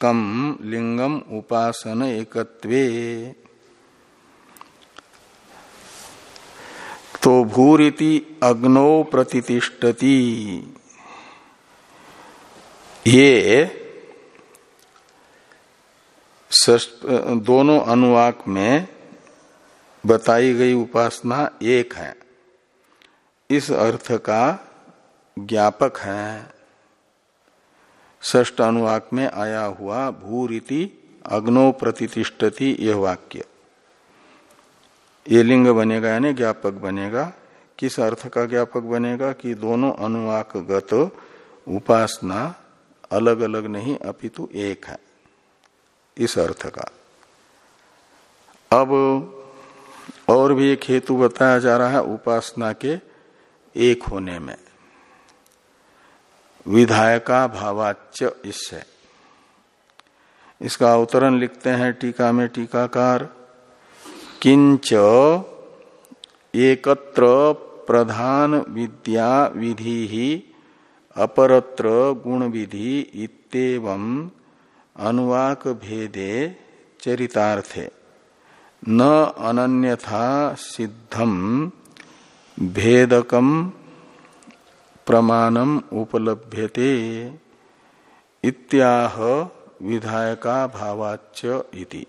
कम लिंगम उपासन एकत्वे। तो भूरिति अग्नो प्रतिष्ठति। ये दोनों अनुवाक में बताई गई उपासना एक है। इस अर्थ का ज्ञापक है। ष्ट अनुवाक में आया हुआ भूरीति अग्नो प्रतिष्ठति यह वाक्य। ये लिंग बनेगा यानी ज्ञापक बनेगा। किस अर्थ का ज्ञापक बनेगा कि दोनों अनुवाकगत उपासना अलग अलग नहीं, अपितु एक है। इस अर्थ का। अब और भी एक हेतु बताया जा रहा है उपासना के एक होने में। विधायका भावाच्य इससे। इसका अवतरण लिखते हैं टीका में टीकाकार। किंच एकत्र प्रधान विद्या विधि ही अपरत्र गुण विधि इतम अनुवाक भेदे चरितार्थे। न अनन्यथा सिद्धम भेदकम प्रमाणम उपलभ्यते इत्याह विधायका भावाच्य इति।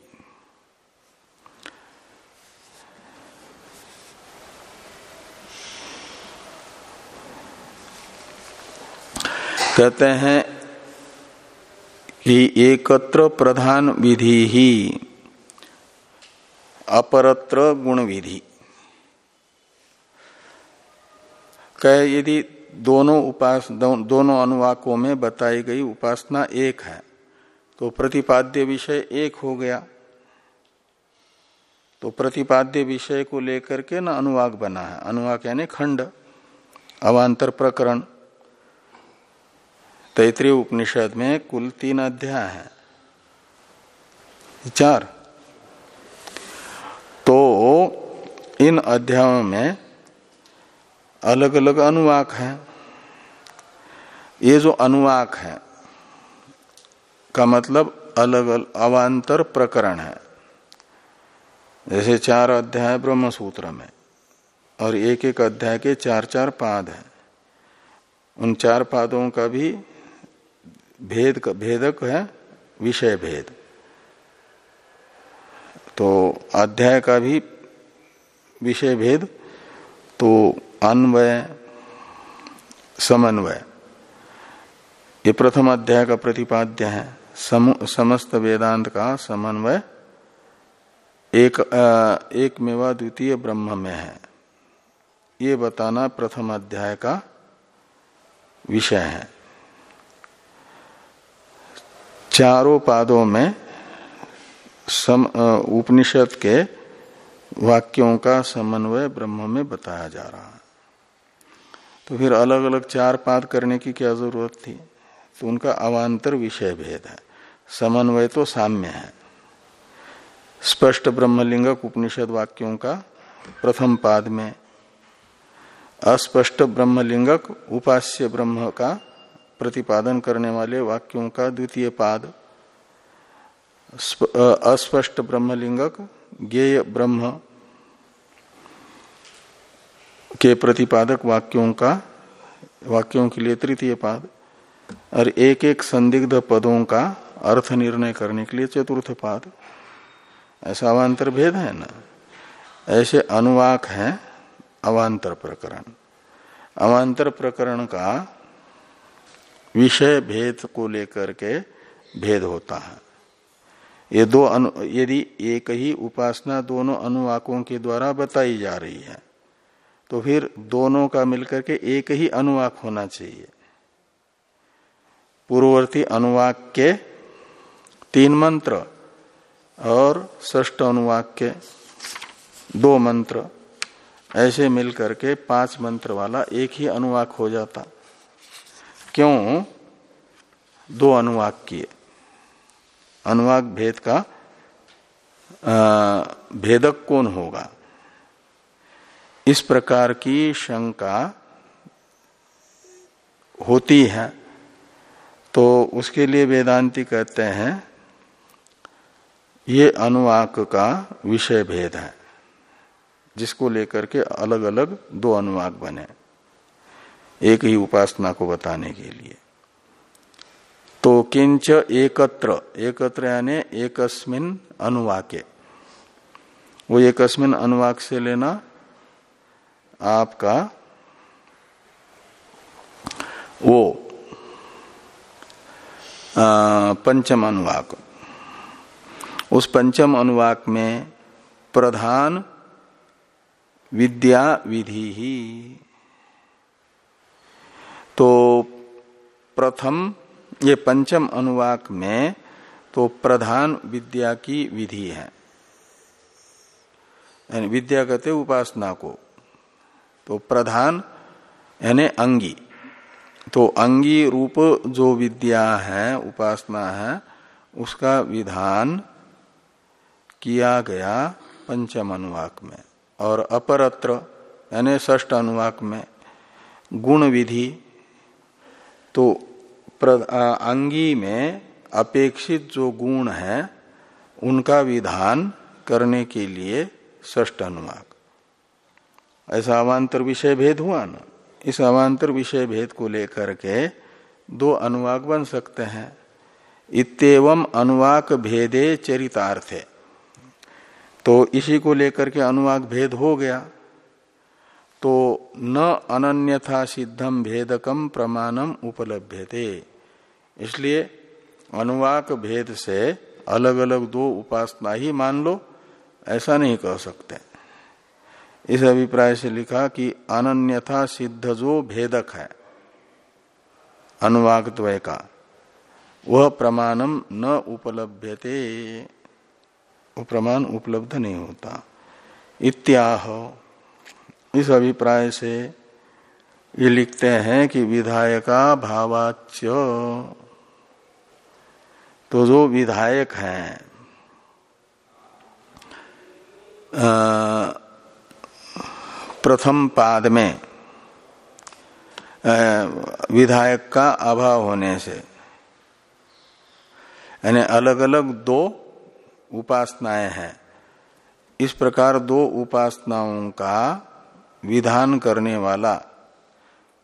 कहते हैं कि एकत्र प्रधान विधि ही अपरत्र गुण विधि। कह यदि दोनों उपास दो, दोनों अनुवाकों में बताई गई उपासना एक है। तो प्रतिपाद्य विषय एक हो गया। तो प्रतिपाद्य विषय को लेकर के न अनुवाक बना है। अनुवाक यानी खंड अवान्तर प्रकरण। तैतृय उपनिषद में कुल तीन अध्याय है। चार। तो इन अध्यायों में अलग अलग अनुवाक है। ये जो अनुवाक है, का मतलब अलग अलग अवान्तर प्रकरण है। जैसे चार अध्याय ब्रह्म सूत्र में, और एक एक अध्याय के चार चार पाद हैं। उन चार पादों का भी भेद का, भेदक है, विषय भेद। तो अध्याय का भी विषय भेद तो अन्वय समन्वय। ये प्रथम अध्याय का प्रतिपाद्य है। सम, समस्त वेदांत का समन्वय। एक एक मेवा द्वितीय ब्रह्म में है। ये बताना प्रथम अध्याय का विषय है। चारों पादों में सम उपनिषद के वाक्यों का समन्वय ब्रह्म में बताया जा रहा है। तो फिर अलग अलग चार पाद करने की क्या ज़रूरत थी? तो उनका अवान्तर विषय भेद है। समन्वय तो साम्य है। स्पष्ट ब्रह्मलिंगक उपनिषद वाक्यों का प्रथम पाद में अस्पष्ट ब्रह्मलिंगक उपास्य ब्रह्म का प्रतिपादन करने वाले वाक्यों का द्वितीय पाद। अस्पष्ट ब्रह्मलिंगक ज्ञेय ब्रह्म के प्रतिपादक वाक्यों का, वाक्यों के लिए तृतीय पाद, और एक एक संदिग्ध पदों का अर्थ निर्णय करने के लिए चतुर्थ पाद। ऐसा अवान्तर भेद है ना? ऐसे अनुवाक है अवान्तर प्रकरण। अवान्तर प्रकरण का विषय भेद को लेकर के भेद होता है। ये दो यदि एक ही उपासना दोनों अनुवाकों के द्वारा बताई जा रही है तो फिर दोनों का मिलकर के एक ही अनुवाक होना चाहिए। पूर्ववर्ती अनुवाक के तीन मंत्र और ष्ट अनुवाक के दो मंत्र ऐसे मिलकर के पाँच मंत्र वाला एक ही अनुवाक हो जाता। क्यों? दो अनुवाक किए। अनुवाक भेद का आ, भेदक कौन होगा? इस प्रकार की शंका होती है। तो उसके लिए वेदांति कहते हैं, ये अनुवाक का विषय भेद है, जिसको लेकर के अलग अलग दो अनुवाक बने, एक ही उपासना को बताने के लिए। तो किंच एकत्र एकत्र यानी एकस्मिन अनुवाके, वो एकस्मिन अनुवाक से लेना आपका वो पंचम अनुवाक। उस पंचम अनुवाक में प्रधान विद्या विधि ही। तो प्रथम, ये पंचम अनुवाक में तो प्रधान विद्या की विधि है। विद्या कहते उपासना को। तो प्रधान यानी अंगी। तो अंगी रूप जो विद्या है, उपासना है, उसका विधान किया गया पंचम अनुवाक में। और अपरत्र यानी ष्ठ अनुवाक में गुण विधि तो अंगी में अपेक्षित जो गुण है, उनका विधान करने के लिए ष्ट अनुवाक। ऐसा अवान्तर विषय भेद हुआ ना? इस अवान्तर विषय भेद को लेकर के दो अनुवाक बन सकते हैं। इतम अनुवाक भेदे चरितार्थे। तो इसी को लेकर के अनुवाक भेद हो गया। तो न अनन्यथा सिद्धम भेदकम प्रमाणम उपलभ्यते। इसलिए अनुवाक भेद से अलग अलग दो उपासना ही मान लो, ऐसा नहीं कह सकते। इस अभिप्राय से लिखा कि अनन्यथा सिद्ध जो भेदक है। अनुवाक द्वय का। वह प्रमाणम न उपलभ्यते। प्रमाण उपलब्ध नहीं होता। इत्याह। इस अभिप्राय से ये लिखते हैं कि विधायका भावाच्य। तो जो विधायक हैं प्रथम पाद में विधायक का अभाव होने से, यानी अलग अलग दो उपासनाएँ हैं। इस प्रकार दो उपासनाओं का विधान करने वाला,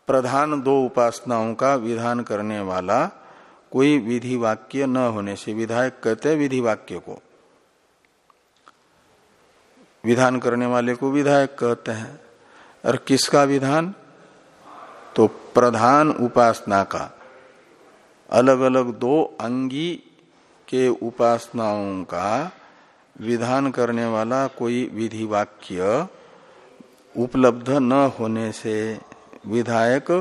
प्रधान दो उपासनाओं का विधान करने वाला कोई विधि वाक्य न होने से, विधायक कहते हैं विधि वाक्य को। विधान करने वाले को विधायक कहते हैं। और किसका विधान? तो प्रधान उपासना का। अलग अलग दो अंगी के उपासनाओं का विधान करने वाला कोई विधि वाक्य उपलब्ध न होने से विधायक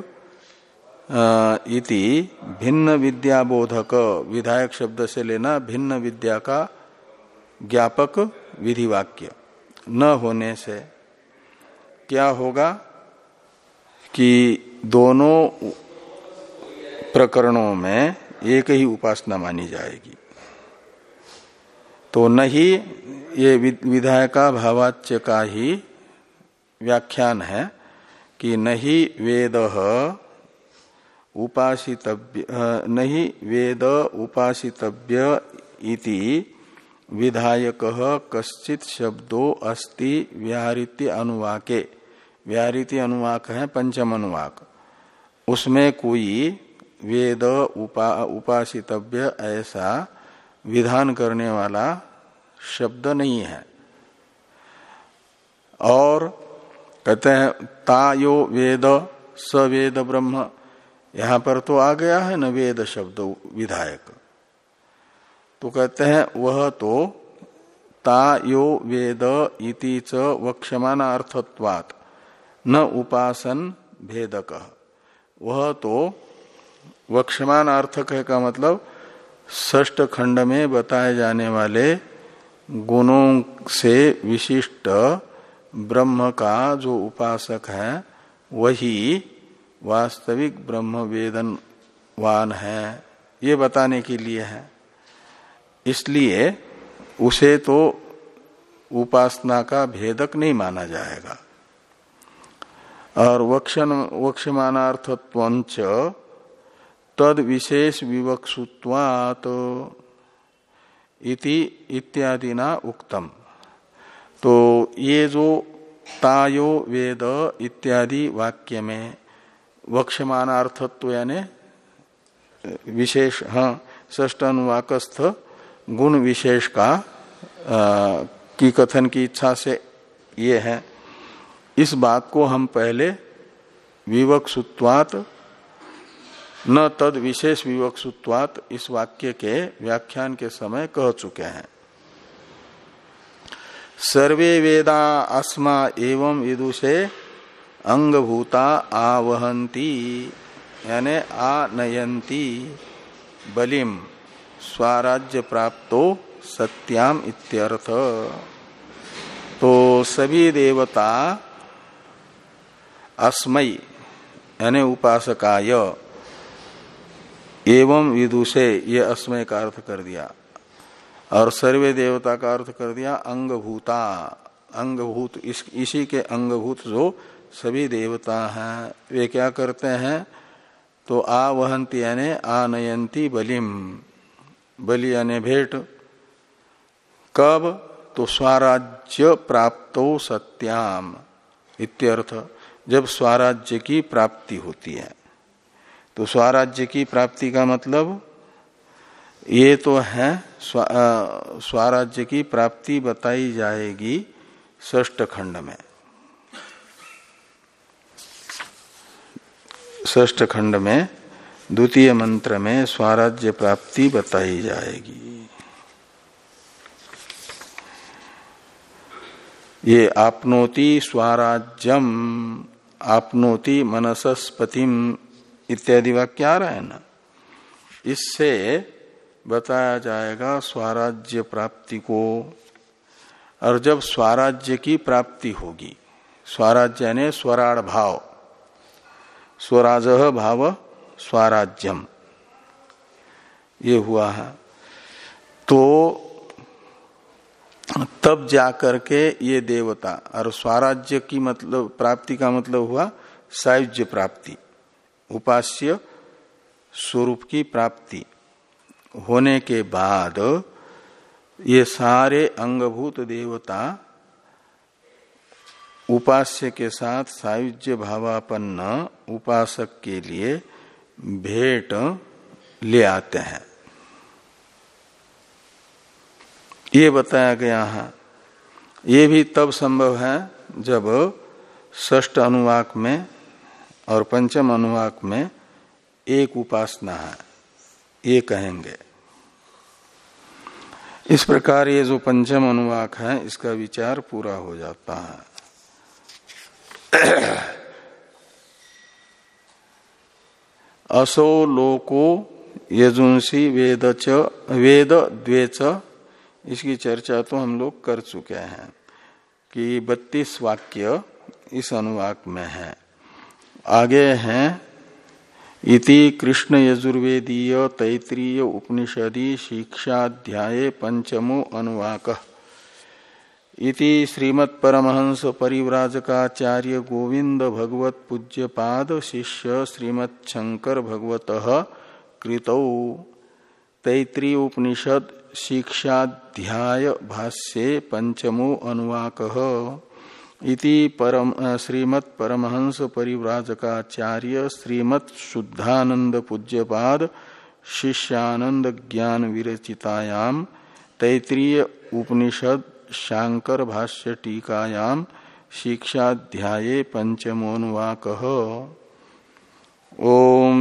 इति भिन्न विद्या बोधक विधायक शब्द से लेना भिन्न विद्या का ज्ञापक विधि वाक्य न होने से। क्या होगा कि दोनों प्रकरणों में एक ही उपासना मानी जाएगी। तो नहीं ये विधायका भावाच्य का ही व्याख्यान है कि नहीं वेद उपासितव्य नहीं वेद उपासितव्य इति विधायक कश्चित शब्दो अस्ति व्याहृत्य अनुवाके। व्याहृति अनुवाक है, पंचम अनुवाक। उसमें कोई वेद उपा, उपासितव्य ऐसा विधान करने वाला शब्द नहीं है। और कहते हैं, तायो वेद स वेद ब्रह्म। यहाँ पर तो आ गया है न वेद शब्द विधायक। तो कहते हैं, वह तो ता यो वेद इति च वक्षमान अर्थत्वात न उपासन भेदक। वह तो वक्षमान अर्थक है का मतलब ष्ट खंड में बताए जाने वाले गुणों से विशिष्ट ब्रह्म का जो उपासक है, वही वास्तविक ब्रह्म वेदन वान है। ये बताने के लिए है। इसलिए उसे तो उपासना का भेदक नहीं माना जाएगा। और वक्षण वक्षमानार्थत्वंच तद विशेष विवक्षुत्वात इति इत्यादि ना उक्तम। तो ये जो तायो वेद इत्यादि वाक्य में वक्षमानार्थत्व यानी विशेष हाँ अनुवाकस्थ गुण विशेष का आ, की कथन की इच्छा से ये है। इस बात को हम पहले विवक्षुत्वात, न तद विशेष विवक्षुत्वात इस वाक्य के व्याख्यान के समय कह चुके हैं। सर्वे वेदा अस्मा एवं विदुषे अंगभूता आवहंती यानी आनयंती बलिम स्वराज्य प्राप्तो सत्याम इत्यर्थ। तो सभी देवता अस्मयी यानी उपासकाय। एवं विदुषे ये अस्मय का अर्थ कर दिया। और सर्वे देवता का अर्थ कर दिया अंगभूता। अंगभूत इस, इसी के अंगभूत जो सभी देवता हैं वे क्या करते हैं? तो आवहंती यानी आनयंती बलिम। बलि यानी भेंट। कब? तो स्वराज्य प्राप्तो सत्याम। इत्यर्थ। जब स्वराज्य की प्राप्ति होती है। तो स्वराज्य की प्राप्ति का मतलब ये तो है स्वराज्य की प्राप्ति बताई जाएगी ष्ठ खंड में। ष्ठ खंड में, द्वितीय मंत्र में स्वराज्य प्राप्ति बताई जाएगी। ये आपनोति स्वराज्यम। आपनोति मनसस्पतिम इत्यादि वाक्य आ रहा है ना? इससे बताया जाएगा स्वराज्य प्राप्ति को, और जब स्वराज्य की प्राप्ति होगी, स्वराज्य यानी स्वराड़ भाव, स्वराज भाव स्वराज्यम। ये हुआ है। तो तब जाकर के ये देवता, और स्वराज्य की मतलब प्राप्ति का मतलब हुआ सायुज्य प्राप्ति, उपास्य स्वरूप की प्राप्ति। होने के बाद ये सारे अंगभूत देवता उपास्य के साथ सायुज्य भावापन्न उपासक के लिए भेंट ले आते हैं। ये बताया गया है। ये भी तब संभव है जब ष्ठ अनुवाक में और पंचम अनुवाक में एक उपासना है। ये कहेंगे। इस प्रकार ये जो पंचम अनुवाक है, इसका विचार पूरा हो जाता है। असो लोको यजुंसी वेद च वेद द्वेच इसकी चर्चा तो हम लोग कर चुके हैं कि बत्तीस वाक्य इस अनुवाक में है। आगे हैं, इति कृष्ण यजुर्वेदीय तैतरीय उपनिषदि शिक्षाध्याय पंचमो अनुवाक। इति श्रीमत् परमहंस परिव्राजकाचार्य गोविंद भगवत पूज्य पाद शिष्य श्रीमत् शंकर भगवत कृतौ। तैतृय उपनिषद शिक्षाध्याय भाष्ये पंचमो अनुवाक इति परम श्रीमत् परमहंस परिव्राजकाचार्य श्रीमत् शुद्धानंद पूज्यपाद शिष्यानंद ज्ञान विरचितायाम तैतृय उपनिषद शांकर भाष्य टीकायाम शिक्षाध्याये पंचमोनुवाक ओम